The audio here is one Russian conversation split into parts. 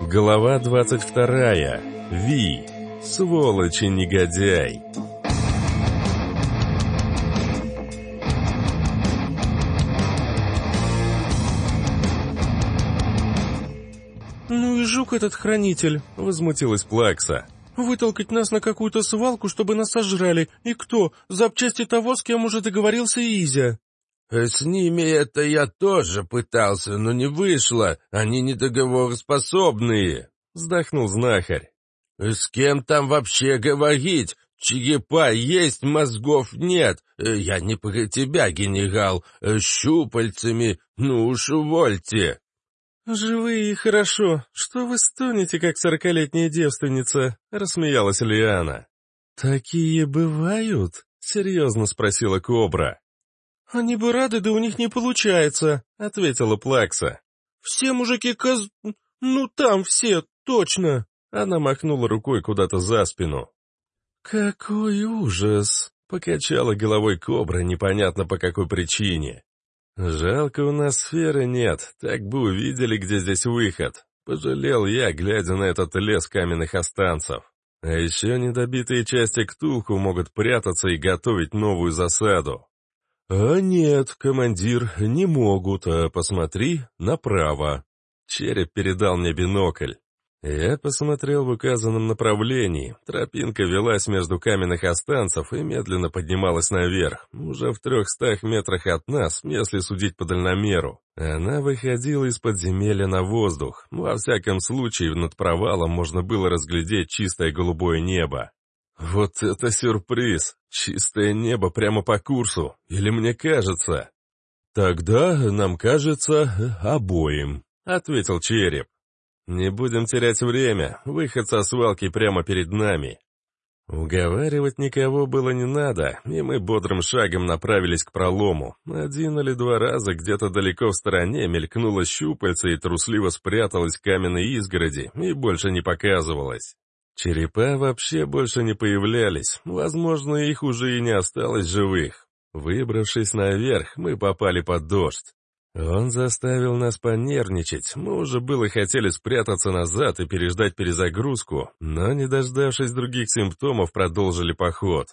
Глава 22. Ви. Сволочь и негодяй. «Ну и жук этот хранитель», — возмутилась Плакса. «Вытолкать нас на какую-то свалку, чтобы нас сожрали. И кто? Запчасти того, с кем уже договорился Изя». «С ними это я тоже пытался, но не вышло. Они недоговороспособные», — вздохнул знахарь. «С кем там вообще говорить? Чигипа есть, мозгов нет. Я не про тебя, генерал. Щупальцами, ну уж увольте». «Живые и хорошо. Что вы стонете, как сорокалетняя девственница?» — рассмеялась Лиана. «Такие бывают?» — серьезно спросила Кобра. «Они бы рады, да у них не получается», — ответила Плакса. «Все мужики коз... Ну там все, точно!» Она махнула рукой куда-то за спину. «Какой ужас!» — покачала головой Кобра, непонятно по какой причине. «Жалко, у нас сферы нет, так бы увидели, где здесь выход», — пожалел я, глядя на этот лес каменных останцев. А еще недобитые части Ктулху могут прятаться и готовить новую засаду. «А нет, командир, не могут, а посмотри направо». Череп передал мне бинокль. Я посмотрел в указанном направлении. Тропинка велась между каменных останцев и медленно поднималась наверх. Уже в трехстах метрах от нас, если судить по дальномеру. Она выходила из подземелья на воздух. Во всяком случае, над провалом можно было разглядеть чистое голубое небо. Вот это сюрприз! Чистое небо прямо по курсу. Или мне кажется? Тогда нам кажется обоим, — ответил череп. «Не будем терять время, выход со свалки прямо перед нами». Уговаривать никого было не надо, и мы бодрым шагом направились к пролому. Один или два раза где-то далеко в стороне мелькнуло щупальце и трусливо спряталось в каменной изгороди, и больше не показывалось. Черепа вообще больше не появлялись, возможно, их уже и не осталось живых. Выбравшись наверх, мы попали под дождь. Он заставил нас понервничать. Мы уже было хотели спрятаться назад и переждать перезагрузку, но, не дождавшись других симптомов, продолжили поход.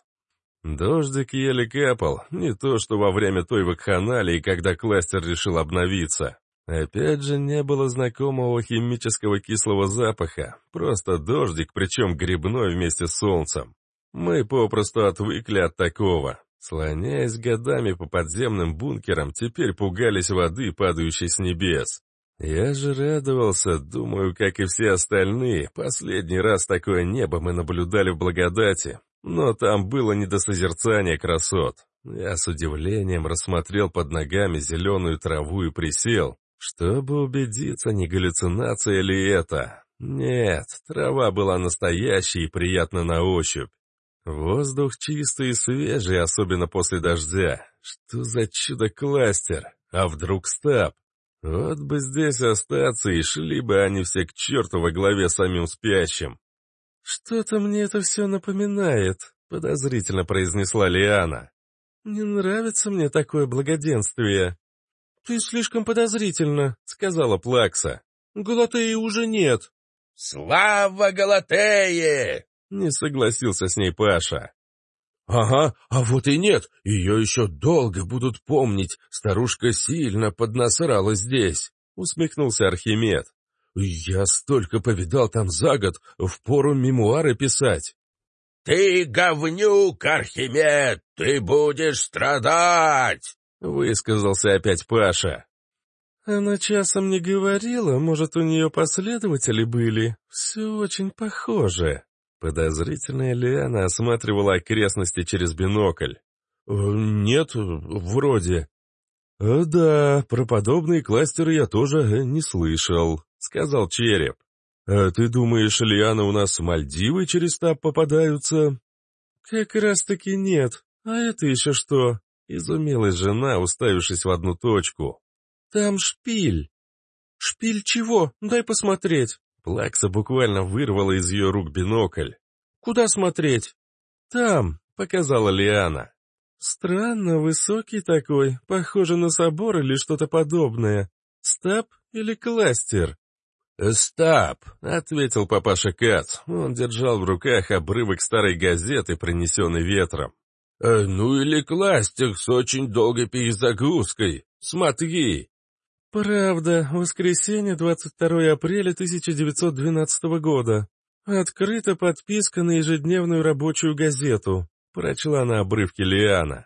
Дождик еле капал, не то что во время той вакханалии, когда кластер решил обновиться. Опять же, не было знакомого химического кислого запаха, просто дождик, причем грибной вместе с солнцем. Мы попросту отвыкли от такого. Слоняясь годами по подземным бункерам, теперь пугались воды, падающей с небес. Я же радовался, думаю, как и все остальные, последний раз такое небо мы наблюдали в благодати, но там было не до созерцания красот. Я с удивлением рассмотрел под ногами зеленую траву и присел, чтобы убедиться, не галлюцинация ли это. Нет, трава была настоящей и приятна на ощупь. Воздух чистый и свежий, особенно после дождя. Что за чудо-кластер? А вдруг стаб? Вот бы здесь остаться, и шли бы они все к черту во главе самим спящим. «Что-то мне это все напоминает», — подозрительно произнесла Лиана. «Не нравится мне такое благоденствие». «Ты слишком подозрительно», — сказала Плакса. «Галатеи уже нет». «Слава Галатее!» Не согласился с ней Паша. «Ага, а вот и нет, ее еще долго будут помнить, старушка сильно поднасрала здесь», — усмехнулся Архимед. «Я столько повидал там за год, впору мемуары писать». «Ты говнюк, Архимед, ты будешь страдать!» — высказался опять Паша. Она часом не говорила, может, у нее последователи были. Все очень похоже. Подозрительная Лиана осматривала окрестности через бинокль. «Э, «Нет, вроде». «Э, «Да, про подобные кластеры я тоже э, не слышал», — сказал Череп. «А ты думаешь, Лиана у нас Мальдивы через таб попадаются?» «Как раз-таки нет. А это еще что?» — изумилась жена, уставившись в одну точку. «Там шпиль». «Шпиль чего? Дай посмотреть». Плакса буквально вырвала из ее рук бинокль. «Куда смотреть?» «Там», — показала Лиана. «Странно высокий такой, похоже на собор или что-то подобное. Стаб или кластер?» «Стап!» — ответил папаша Кац. Он держал в руках обрывок старой газеты, принесенный ветром. «Э, «Ну или кластик с очень долгой перезагрузкой. Смотри!» «Правда, воскресенье, 22 апреля 1912 года. Открыта подписка на ежедневную рабочую газету», — прочла на обрывке Лиана.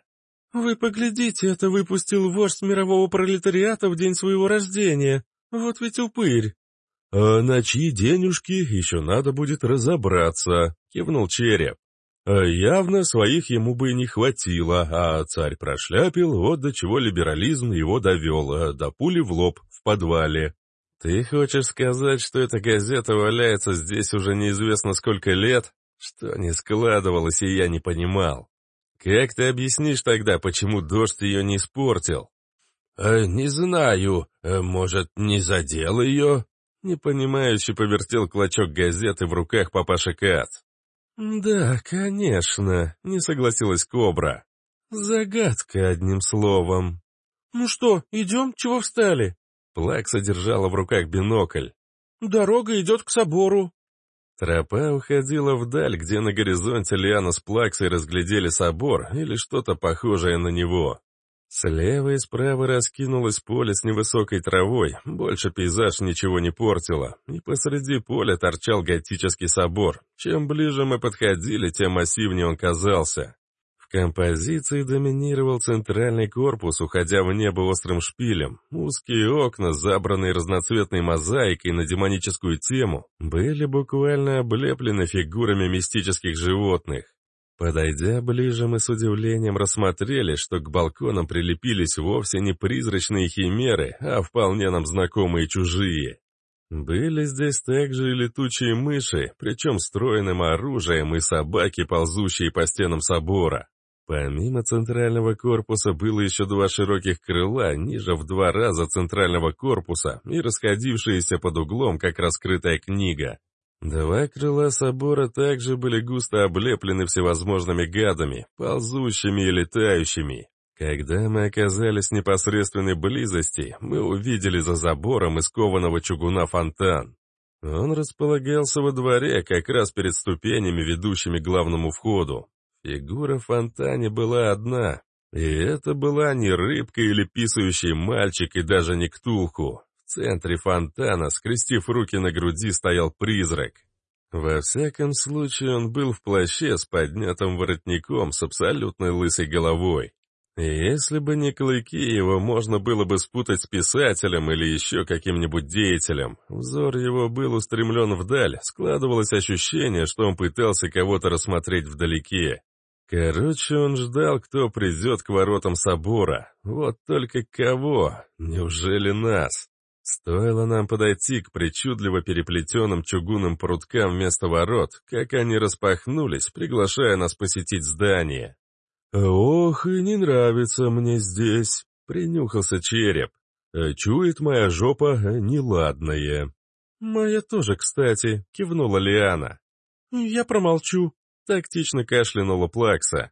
«Вы поглядите, это выпустил вождь мирового пролетариата в день своего рождения. Вот ведь упырь». «А на чьи денежки еще надо будет разобраться», — кивнул череп. А явно своих ему бы не хватило, а царь прошляпил, вот до чего либерализм его довел, а до пули в лоб в подвале. «Ты хочешь сказать, что эта газета валяется здесь уже неизвестно сколько лет? Что не складывалось, и я не понимал. Как ты объяснишь тогда, почему дождь ее не испортил?» «Э, «Не знаю. Э, может, не задел ее?» Непонимающе повертел клочок газеты в руках папаша Кат. «Да, конечно», — не согласилась Кобра. «Загадка, одним словом». «Ну что, идем? Чего встали?» Плак содержала в руках бинокль. «Дорога идет к собору». Тропа уходила вдаль, где на горизонте Лиана с Плаксой разглядели собор или что-то похожее на него. Слева и справа раскинулось поле с невысокой травой, больше пейзаж ничего не портило, и посреди поля торчал готический собор. Чем ближе мы подходили, тем массивнее он казался. В композиции доминировал центральный корпус, уходя в небо острым шпилем. Узкие окна, забранные разноцветной мозаикой на демоническую тему, были буквально облеплены фигурами мистических животных. Подойдя ближе, мы с удивлением рассмотрели, что к балконам прилепились вовсе не призрачные химеры, а вполне нам знакомые чужие. Были здесь также и летучие мыши, причем стройным оружием и собаки, ползущие по стенам собора. Помимо центрального корпуса было еще два широких крыла, ниже в два раза центрального корпуса и расходившиеся под углом, как раскрытая книга. Два крыла собора также были густо облеплены всевозможными гадами, ползущими и летающими. Когда мы оказались в непосредственной близости, мы увидели за забором из кованого чугуна фонтан. Он располагался во дворе, как раз перед ступенями, ведущими к главному входу. Фигура в фонтане была одна, и это была не рыбка или писающий мальчик, и даже не ктулху. В центре фонтана, скрестив руки на груди, стоял призрак. Во всяком случае, он был в плаще с поднятым воротником, с абсолютной лысой головой. И если бы не клыки, его можно было бы спутать с писателем или еще каким-нибудь деятелем. Взор его был устремлен вдаль, складывалось ощущение, что он пытался кого-то рассмотреть вдалеке. Короче, он ждал, кто придет к воротам собора. Вот только кого? Неужели нас? Стоило нам подойти к причудливо переплетенным чугунным пруткам вместо ворот, как они распахнулись, приглашая нас посетить здание. «Ох, и не нравится мне здесь», — принюхался череп. «Чует моя жопа неладное». «Моя тоже, кстати», — кивнула Лиана. «Я промолчу», — тактично кашлянула Плакса.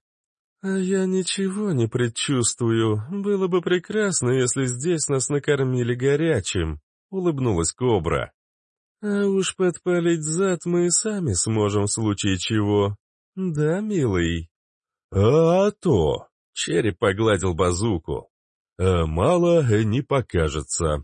«А я ничего не предчувствую. Было бы прекрасно, если здесь нас накормили горячим», — улыбнулась Кобра. «А уж подпалить зад мы и сами сможем в случае чего. Да, милый?» «А то!» — череп погладил базуку. «А «Мало не покажется».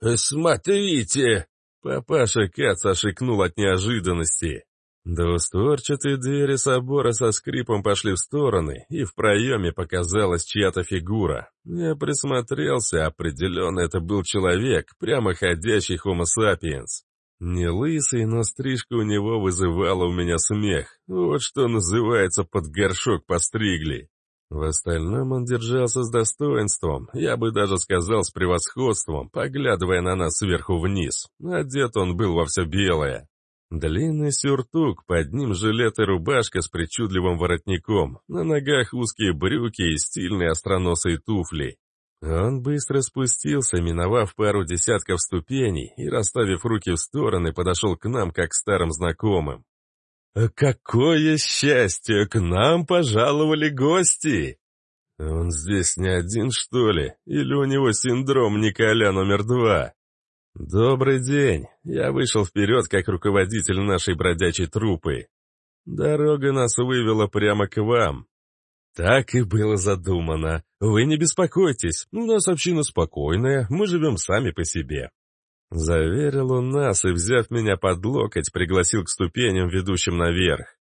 «Смотрите!» — папаша Кац ошикнул от неожиданности. Двустворчатые двери собора со скрипом пошли в стороны, и в проеме показалась чья-то фигура. Я присмотрелся, определенно это был человек, прямо ходящий homo sapiens. Не лысый, но стрижка у него вызывала у меня смех. Вот что называется под горшок постригли. В остальном он держался с достоинством, я бы даже сказал с превосходством, поглядывая на нас сверху вниз. Одет он был во все белое. Длинный сюртук, под ним жилет и рубашка с причудливым воротником, на ногах узкие брюки и стильные остроносые туфли. Он быстро спустился, миновав пару десятков ступеней и, расставив руки в стороны, подошел к нам, как к старым знакомым. «Какое счастье! К нам пожаловали гости!» «Он здесь не один, что ли? Или у него синдром Николя номер два?» «Добрый день!» Я вышел вперед, как руководитель нашей бродячей трупы. Дорога нас вывела прямо к вам. Так и было задумано. Вы не беспокойтесь, у нас община спокойная, мы живем сами по себе. Заверил он нас и, взяв меня под локоть, пригласил к ступеням, ведущим наверх.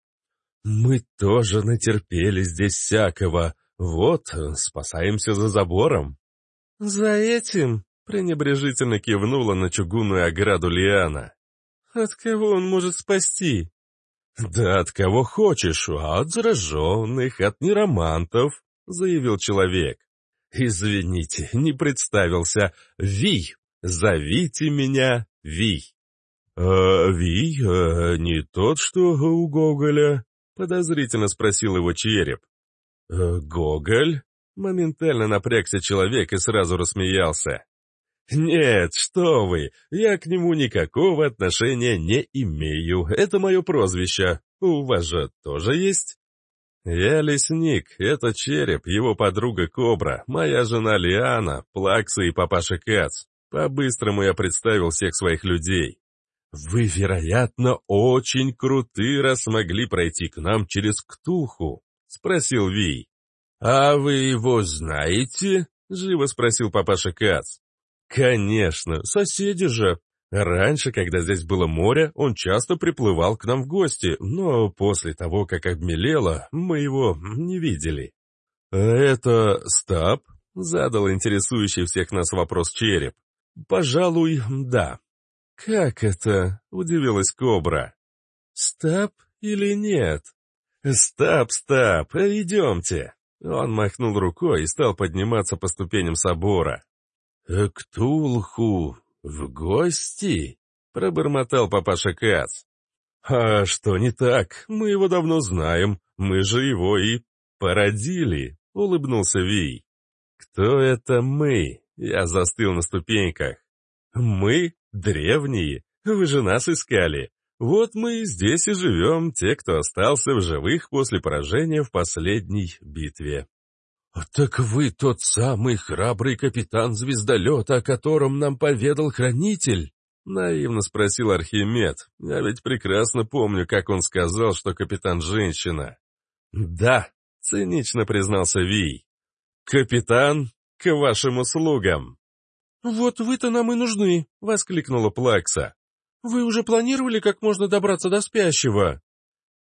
Мы тоже натерпели здесь всякого. Вот, спасаемся за забором. За этим пренебрежительно кивнула на чугунную ограду Лиана. От кого он может спасти? Да от кого хочешь, от зараженных, от неромантов, заявил человек. Извините, не представился. Вий, зовите меня Вий. «А, Вий, а, не тот, что у Гоголя?» — подозрительно спросил его череп. «Э, «Гоголь?» — моментально напрягся человек и сразу рассмеялся. «Нет, что вы, я к нему никакого отношения не имею, это мое прозвище. У вас же тоже есть?» «Я лесник, это Череп, его подруга Кобра, моя жена Лиана, Плакса и папаша Кац. По-быстрому я представил всех своих людей. «Вы, вероятно, очень круты, раз смогли пройти к нам через Ктулху», — спросил Вий. «А вы его знаете?» — живо спросил папаша Кац. «Конечно, соседи же. Раньше, когда здесь было море, он часто приплывал к нам в гости, но после того, как обмелело, мы его не видели». «Это Стаб?» — задал интересующий всех нас вопрос Череп. «Пожалуй, да», «Как это?» — удивилась Кобра. «Стаб или нет?» «Стаб, стаб, идемте!» Он махнул рукой и стал подниматься по ступеням собора. «К Тулху в гости?» — пробормотал папаша Кац. «А что не так? Мы его давно знаем. Мы же его и породили», — улыбнулся Вий. «Кто это мы?» — я застыл на ступеньках. «Мы? Древние? Вы же нас искали. Вот мы здесь и живем, те, кто остался в живых после поражения в последней битве». «Так вы тот самый храбрый капитан звездолета, о котором нам поведал хранитель?» — наивно спросил Архимед. «Я ведь прекрасно помню, как он сказал, что капитан женщина». «Да», — цинично признался Вий. «Капитан, к вашим услугам!» «Вот вы-то нам и нужны!» — воскликнула Плакса. «Вы уже планировали, как можно добраться до спящего?»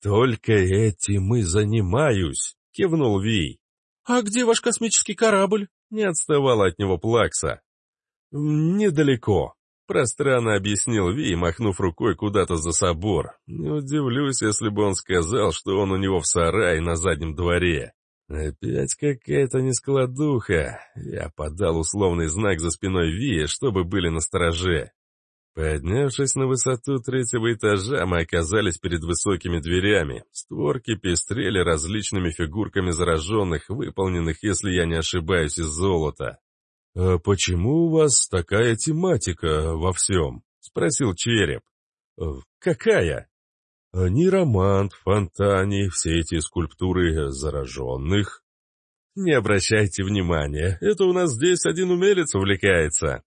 «Только этим и занимаюсь!» — кивнул Вий. «А где ваш космический корабль?» — не отставала от него Плакса. «Недалеко», — пространно объяснил Ви, махнув рукой куда-то за собор. «Не удивлюсь, если бы он сказал, что он у него в сарае на заднем дворе». Опять какая-то нескладуха. Я подал условный знак за спиной Вии, чтобы были на стороже. Поднявшись на высоту третьего этажа, мы оказались перед высокими дверями. Створки пестрели различными фигурками зараженных, выполненных, если я не ошибаюсь, из золота. «А почему у вас такая тематика во всем?» — спросил Череп. «Какая?» Неромант, фонтане, все эти скульптуры зараженных. Не обращайте внимания, это у нас здесь один умелец увлекается.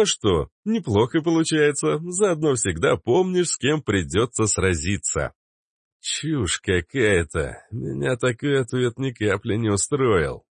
А что, неплохо получается, заодно всегда помнишь, с кем придется сразиться. Чушь какая-то, меня такой ответ ни капли не устроил.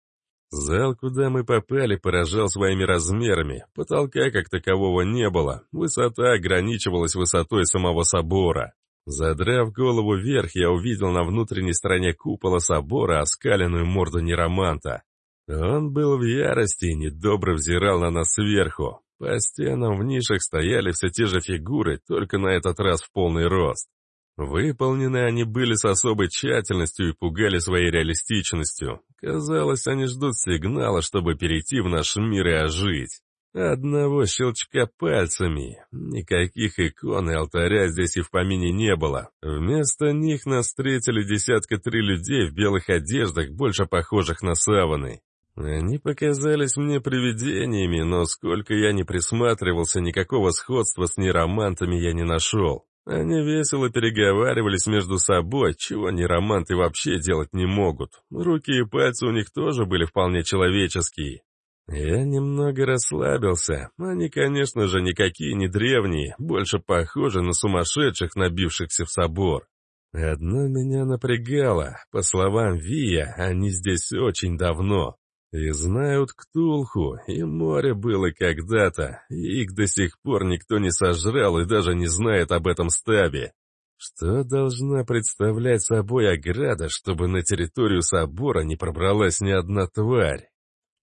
Зал, куда мы попали, поражал своими размерами, потолка как такового не было, высота ограничивалась высотой самого собора. Задрав голову вверх, я увидел на внутренней стороне купола собора оскаленную морду нероманта. Он был в ярости и недобро взирал на нас сверху. По стенам в нишах стояли все те же фигуры, только на этот раз в полный рост. Выполнены они были с особой тщательностью и пугали своей реалистичностью. Казалось, они ждут сигнала, чтобы перейти в наш мир и ожить. Одного щелчка пальцами. Никаких икон и алтаря здесь и в помине не было. Вместо них нас встретили десятка три людей в белых одеждах, больше похожих на саваны. Они показались мне привидениями, но сколько я не присматривался, никакого сходства с неромантами я не нашел. Они весело переговаривались между собой, чего нероманты вообще делать не могут. Руки и пальцы у них тоже были вполне человеческие. Я немного расслабился. Они, конечно же, никакие не древние, больше похожи на сумасшедших, набившихся в собор. Одно меня напрягало. По словам Вия, они здесь очень давно. И знают Ктулху, и море было когда-то, и их до сих пор никто не сожрал и даже не знает об этом стабе. Что должна представлять собой ограда, чтобы на территорию собора не пробралась ни одна тварь?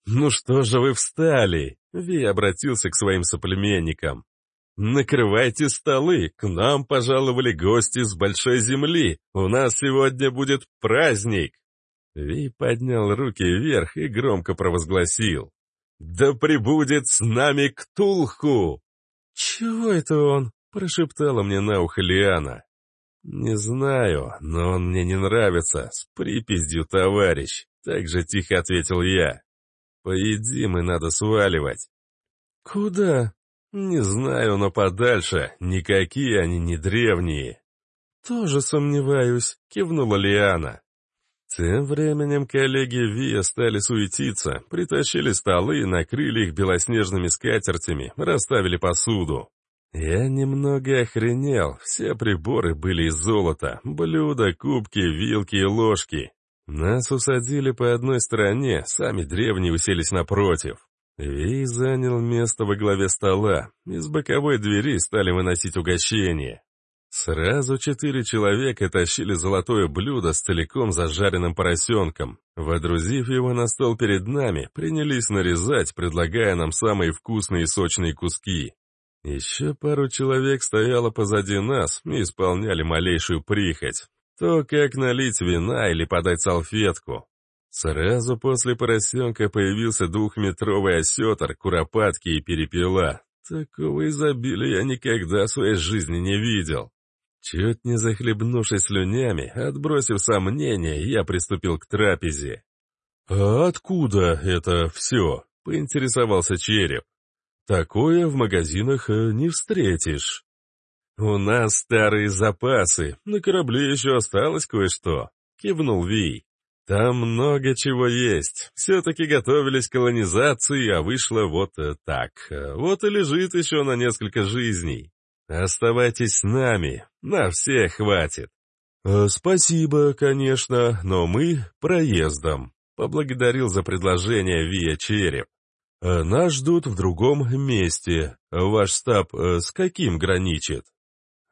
«Ну что же вы встали?» Ви обратился к своим соплеменникам. «Накрывайте столы, к нам пожаловали гости с большой земли, у нас сегодня будет праздник!» Ви поднял руки вверх и громко провозгласил. «Да прибудет с нами Ктулху!» «Чего это он?» — прошептала мне на ухо Лиана. «Не знаю, но он мне не нравится, с припиздью, товарищ», — так же тихо ответил я. Поедим и надо сваливать. Куда? Не знаю, но подальше. Никакие они не древние. Тоже сомневаюсь, кивнула Лиана. Тем временем коллеги Вия стали суетиться, притащили столы, накрыли их белоснежными скатертями, расставили посуду. Я немного охренел, все приборы были из золота, блюда, кубки, вилки и ложки. Нас усадили по одной стороне, сами древние уселись напротив. Ви занял место во главе стола, из боковой двери стали выносить угощение. Сразу четыре человека тащили золотое блюдо с целиком зажаренным поросенком. Водрузив его на стол перед нами, принялись нарезать, предлагая нам самые вкусные и сочные куски. Еще пару человек стояло позади нас и исполняли малейшую прихоть то как налить вина или подать салфетку. Сразу после поросенка появился двухметровый осетр, куропатки и перепела. Такого изобилия я никогда в своей жизни не видел. Чуть не захлебнувшись слюнями, отбросив сомнения, я приступил к трапезе. «А откуда это все?» — поинтересовался череп. «Такое в магазинах э, не встретишь». «У нас старые запасы, на корабле еще осталось кое-что», — кивнул Вий. «Там много чего есть. Все-таки готовились к колонизации, а вышло вот так. Вот и лежит еще на несколько жизней. Оставайтесь с нами, на всех хватит». «Э, «Спасибо, конечно, но мы проездом», — поблагодарил за предложение Вия Череп. «Э, «Нас ждут в другом месте. Ваш стаб э, с каким граничит?»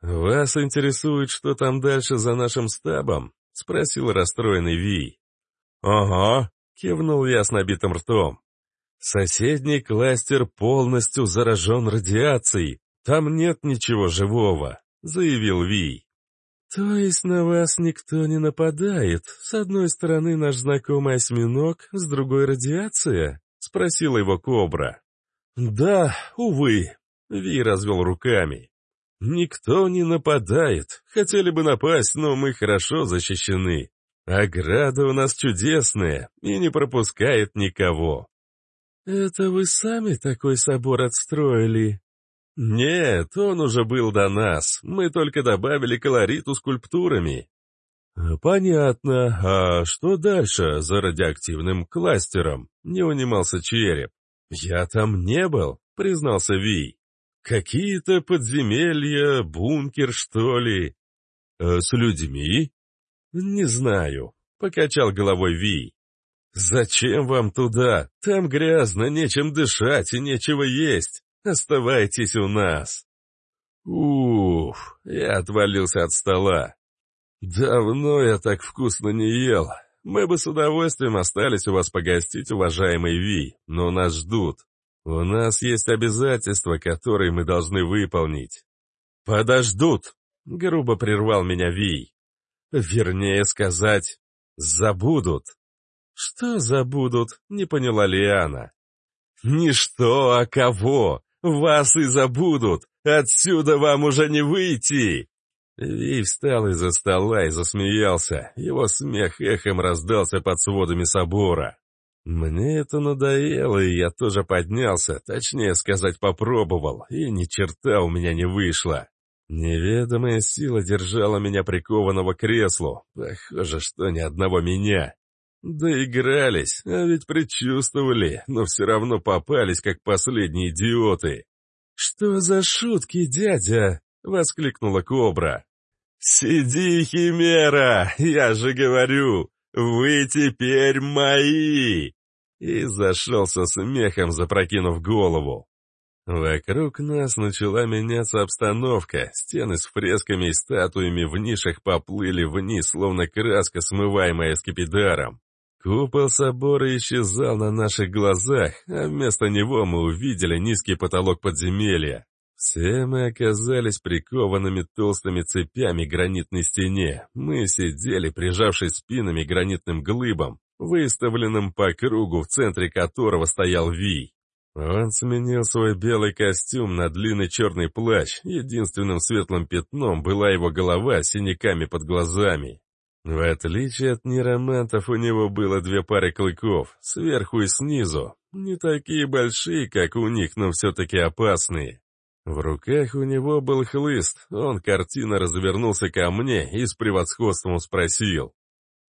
«Вас интересует, что там дальше за нашим стабом?» — спросил расстроенный Вий. «Ага», — кивнул я с набитым ртом. «Соседний кластер полностью заражен радиацией. Там нет ничего живого», — заявил Вий. «То есть на вас никто не нападает? С одной стороны наш знакомый осьминог, с другой радиация?» — спросила его Кобра. «Да, увы», — Ви развел руками. Никто не нападает. Хотели бы напасть, но мы хорошо защищены. Ограда у нас чудесная и не пропускает никого. Это вы сами такой собор отстроили? Нет, он уже был до нас. Мы только добавили колориту скульптурами. Понятно. А что дальше за радиоактивным кластером? Не унимался череп. Я там не был, признался Вий. Какие-то подземелья, бункер, что ли? Э, с людьми? Не знаю, покачал головой Ви. Зачем вам туда? Там грязно, нечем дышать и нечего есть. Оставайтесь у нас. Уф, я отвалился от стола. Давно я так вкусно не ел. Мы бы с удовольствием остались у вас погостить, уважаемый Ви, но нас ждут. «У нас есть обязательства, которые мы должны выполнить». «Подождут!» — грубо прервал меня Вий. «Вернее сказать, забудут». «Что забудут?» — не поняла Лиана. «Не что, а кого! Вас и забудут! Отсюда вам уже не выйти!» Вий встал из-за стола и засмеялся. Его смех эхом раздался под сводами собора. Мне это надоело, и я тоже поднялся, точнее сказать, попробовал, и ни черта у меня не вышло. Неведомая сила держала меня прикованного к креслу. Похоже, что ни одного меня. Доигрались, а ведь предчувствовали, но все равно попались, как последние идиоты. «Что за шутки, дядя?» — воскликнула Кобра. «Сиди, Химера, я же говорю, вы теперь мои!» И зашелся смехом, запрокинув голову. Вокруг нас начала меняться обстановка, стены с фресками и статуями в нишах поплыли вниз, словно краска, смываемая скипидаром. Купол собора исчезал на наших глазах, а вместо него мы увидели низкий потолок подземелья. Все мы оказались прикованными толстыми цепями к гранитной стене. Мы сидели, прижавшись спинами к гранитным глыбам, выставленным по кругу, в центре которого стоял Вий. Он сменил свой белый костюм на длинный черный плащ, единственным светлым пятном была его голова с синяками под глазами. В отличие от нейромантов, у него было две пары клыков, сверху и снизу, не такие большие, как у них, но все-таки опасные. В руках у него был хлыст, он картина развернулся ко мне и с превосходством спросил.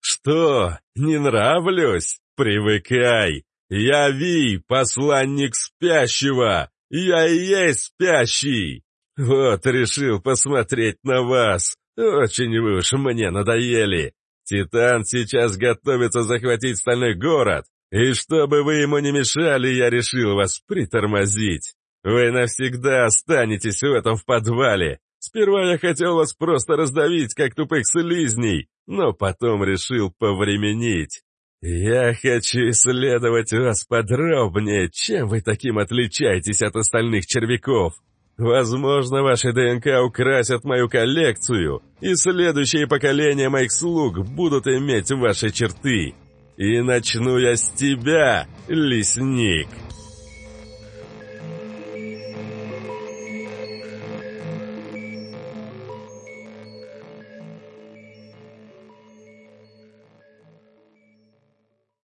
«Что, не нравлюсь? Привыкай! Я Ви, посланник спящего! Я и есть спящий! Вот решил посмотреть на вас! Очень вы уж мне надоели! Титан сейчас готовится захватить стальной город, и чтобы вы ему не мешали, я решил вас притормозить. Вы навсегда останетесь в этом в подвале. Сперва я хотел вас просто раздавить, как тупых слизней, но потом решил повременить. Я хочу исследовать вас подробнее, чем вы таким отличаетесь от остальных червяков. Возможно, ваши ДНК украсят мою коллекцию, и следующие поколения моих слуг будут иметь ваши черты. И начну я с тебя, лесник.